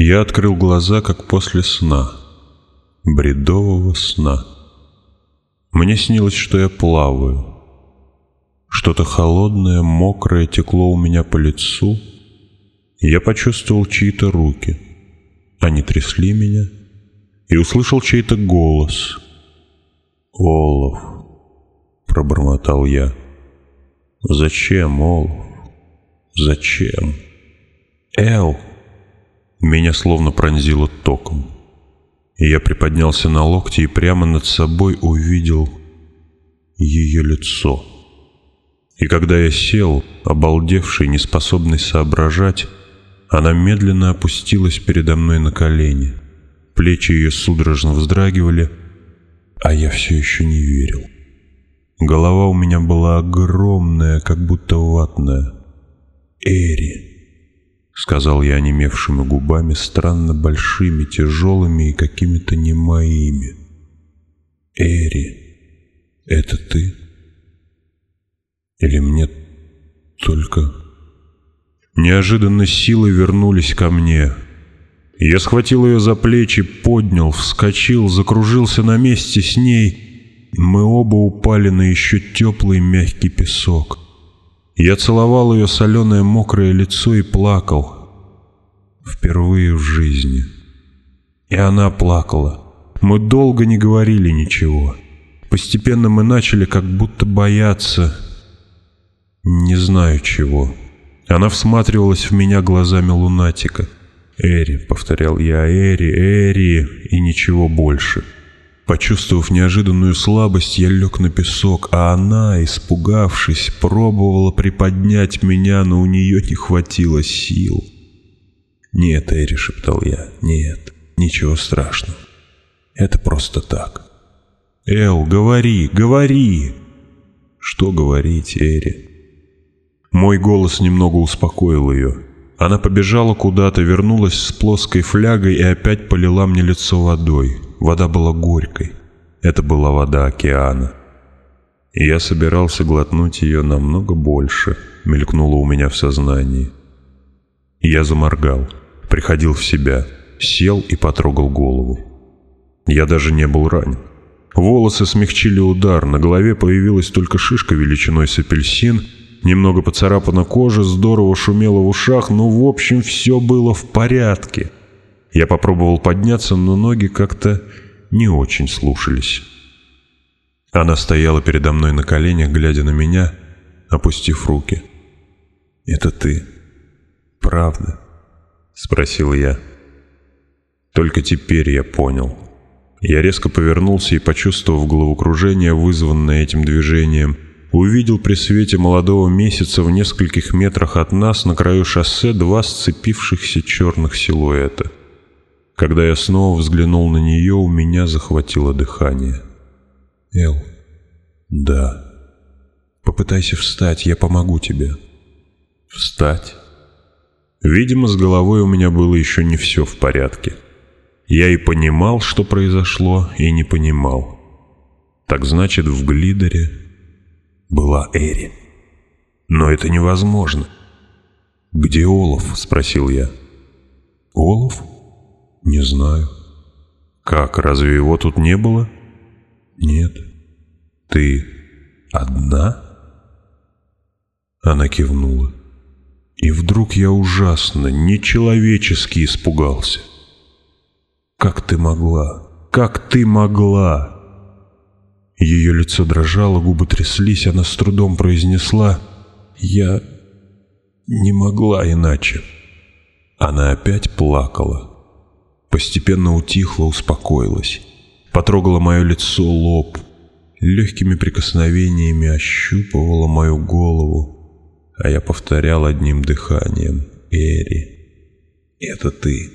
Я открыл глаза, как после сна, бредового сна. Мне снилось, что я плаваю. Что-то холодное, мокрое текло у меня по лицу. Я почувствовал чьи-то руки. Они трясли меня и услышал чей-то голос. «Олов», — пробормотал я. «Зачем, Олов? Зачем?» «Эл!» Меня словно пронзило током. Я приподнялся на локти и прямо над собой увидел ее лицо. И когда я сел, обалдевший, неспособный соображать, она медленно опустилась передо мной на колени. Плечи ее судорожно вздрагивали, а я все еще не верил. Голова у меня была огромная, как будто ватная. Эри сказал я онемевшими губами, странно большими, тяжелыми и какими-то не моими. Эри, это ты? Или мне только... Неожиданно силы вернулись ко мне. Я схватил ее за плечи, поднял, вскочил, закружился на месте с ней. Мы оба упали на еще теплый мягкий песок. — я целовал ее соленое мокрое лицо и плакал. Впервые в жизни. И она плакала. Мы долго не говорили ничего. Постепенно мы начали как будто бояться... Не знаю чего. Она всматривалась в меня глазами лунатика. «Эри», — повторял я, — «Эри, Эри» и ничего больше. Почувствовав неожиданную слабость, я лег на песок, а она, испугавшись, пробовала приподнять меня, но у нее не хватило сил. «Нет, Эри», — шептал я, — «нет, ничего страшного. Это просто так». «Эл, говори, говори!» «Что говорить, Эри?» Мой голос немного успокоил ее. Она побежала куда-то, вернулась с плоской флягой и опять полила мне лицо водой. Вода была горькой. Это была вода океана. И я собирался глотнуть ее намного больше, мелькнуло у меня в сознании. Я заморгал, приходил в себя, сел и потрогал голову. Я даже не был ранен. Волосы смягчили удар, на голове появилась только шишка величиной с апельсин, немного поцарапана кожа, здорово шумело в ушах, но в общем все было в порядке. Я попробовал подняться, но ноги как-то не очень слушались. Она стояла передо мной на коленях, глядя на меня, опустив руки. «Это ты? Правда?» — спросил я. Только теперь я понял. Я резко повернулся и, почувствовав головокружение, вызванное этим движением, увидел при свете молодого месяца в нескольких метрах от нас на краю шоссе два сцепившихся черных силуэта. Когда я снова взглянул на нее, у меня захватило дыхание. «Эл, да. Попытайся встать, я помогу тебе». «Встать?» Видимо, с головой у меня было еще не все в порядке. Я и понимал, что произошло, и не понимал. Так значит, в Глидере была Эри. Но это невозможно. «Где Олаф?» — спросил я. «Олаф?» «Не знаю». «Как, разве его тут не было?» «Нет». «Ты одна?» Она кивнула. И вдруг я ужасно, нечеловечески испугался. «Как ты могла? Как ты могла?» Ее лицо дрожало, губы тряслись, она с трудом произнесла «Я не могла иначе». Она опять плакала. Постепенно утихла, успокоилась. Потрогала мое лицо, лоб. Легкими прикосновениями ощупывала мою голову, а я повторял одним дыханием «Эри, это ты».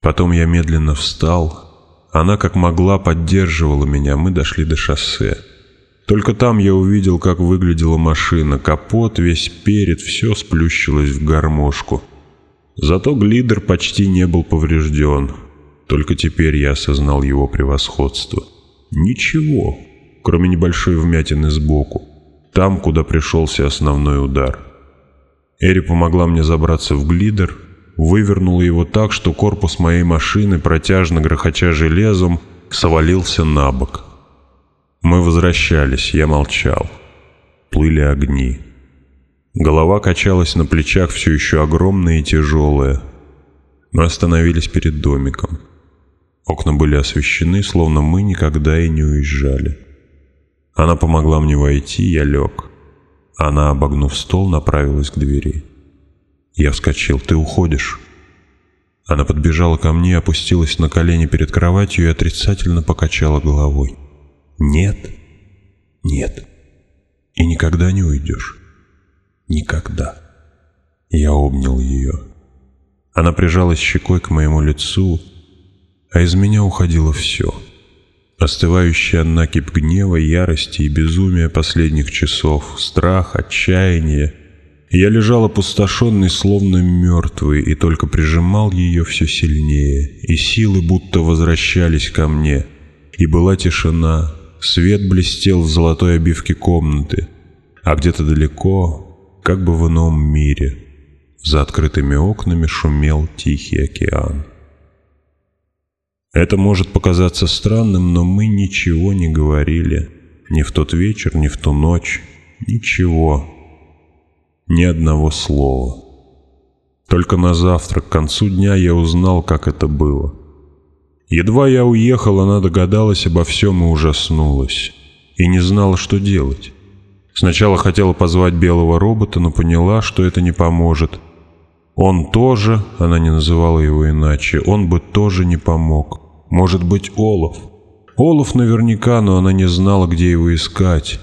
Потом я медленно встал. Она как могла поддерживала меня, мы дошли до шоссе. Только там я увидел, как выглядела машина. Капот, весь перед, все сплющилось в гармошку. Зато глидер почти не был поврежден. Только теперь я осознал его превосходство. Ничего, кроме небольшой вмятины сбоку. Там, куда пришелся основной удар. Эри помогла мне забраться в глидер, вывернула его так, что корпус моей машины, протяжно грохоча железом, свалился на бок. Мы возвращались, я молчал. Плыли огни. Голова качалась на плечах все еще огромная и тяжелая. Мы остановились перед домиком. Окна были освещены, словно мы никогда и не уезжали. Она помогла мне войти, я лег. Она, обогнув стол, направилась к двери. Я вскочил. «Ты уходишь?» Она подбежала ко мне, опустилась на колени перед кроватью и отрицательно покачала головой. «Нет, нет, и никогда не уйдешь». Никогда. Я обнял ее. Она прижалась щекой к моему лицу, а из меня уходило все. Остывающий накипь гнева, ярости и безумия последних часов, страх, отчаяние. Я лежал опустошенный, словно мертвый, и только прижимал ее все сильнее, и силы будто возвращались ко мне. И была тишина, свет блестел в золотой обивке комнаты, а где-то далеко, как бы в ином мире. За открытыми окнами шумел Тихий океан. Это может показаться странным, но мы ничего не говорили. Ни в тот вечер, ни в ту ночь. Ничего. Ни одного слова. Только на завтрак, к концу дня, я узнал, как это было. Едва я уехал, она догадалась обо всем и ужаснулась. И не знала, что делать. Сначала хотела позвать белого робота, но поняла, что это не поможет. Он тоже, она не называла его иначе, он бы тоже не помог. Может быть, Олов? Олов наверняка, но она не знала, где его искать.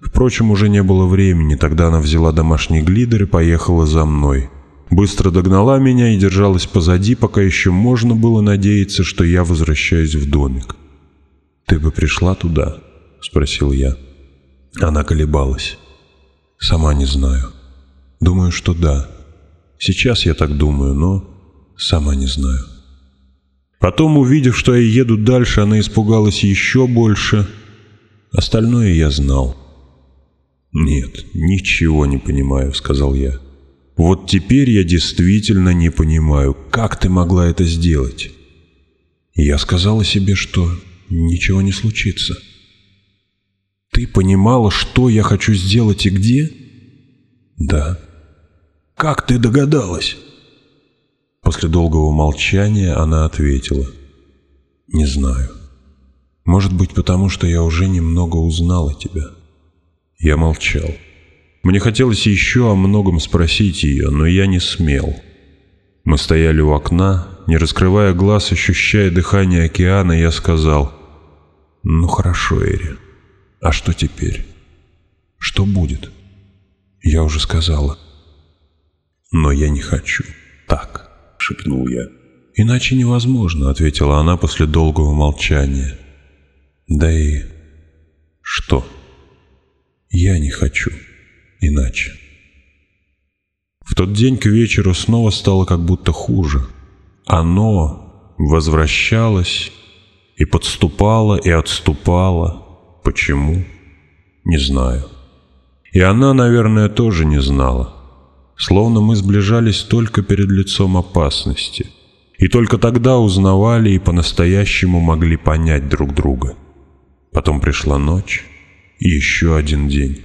Впрочем, уже не было времени, тогда она взяла домашний глидер и поехала за мной. Быстро догнала меня и держалась позади, пока еще можно было надеяться, что я возвращаюсь в домик. «Ты бы пришла туда?» — спросил я. Она колебалась. Сама не знаю. Думаю, что да. Сейчас я так думаю, но сама не знаю. Потом, увидев, что я еду дальше, она испугалась еще больше. Остальное я знал. «Нет, ничего не понимаю», — сказал я. «Вот теперь я действительно не понимаю, как ты могла это сделать?» Я сказала себе, что ничего не случится ты понимала, что я хочу сделать и где? Да. Как ты догадалась? После долгого молчания она ответила. Не знаю. Может быть, потому что я уже немного узнала тебя. Я молчал. Мне хотелось еще о многом спросить ее, но я не смел. Мы стояли у окна, не раскрывая глаз, ощущая дыхание океана, я сказал, «Ну хорошо, Эри, а что теперь? Что будет? Я уже сказала. Но я не хочу. Так, шепнул я. Иначе невозможно, ответила она после долгого молчания. Да и... Что? Я не хочу. Иначе. В тот день к вечеру снова стало как будто хуже. Оно возвращалось и подступало и отступало Почему? Не знаю. И она, наверное, тоже не знала. Словно мы сближались только перед лицом опасности. И только тогда узнавали и по-настоящему могли понять друг друга. Потом пришла ночь и еще один день.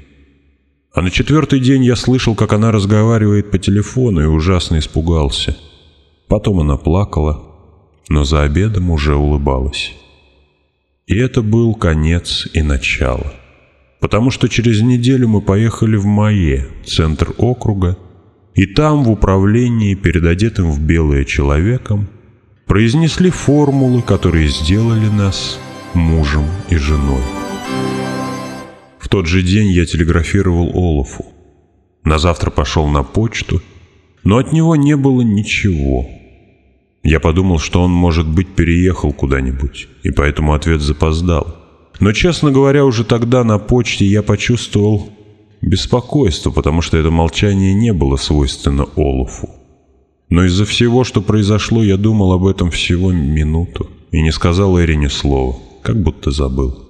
А на четвертый день я слышал, как она разговаривает по телефону и ужасно испугался. Потом она плакала, но за обедом уже улыбалась. И это был конец и начало. Потому что через неделю мы поехали в Мае, центр округа, и там, в управлении, перед одетым в белое человеком, произнесли формулы, которые сделали нас мужем и женой. В тот же день я телеграфировал Олафу. На завтра пошел на почту, но от него не было ничего – я подумал, что он, может быть, переехал куда-нибудь, и поэтому ответ запоздал. Но, честно говоря, уже тогда на почте я почувствовал беспокойство, потому что это молчание не было свойственно Олафу. Но из-за всего, что произошло, я думал об этом всего минуту и не сказал Эрине слова, как будто забыл.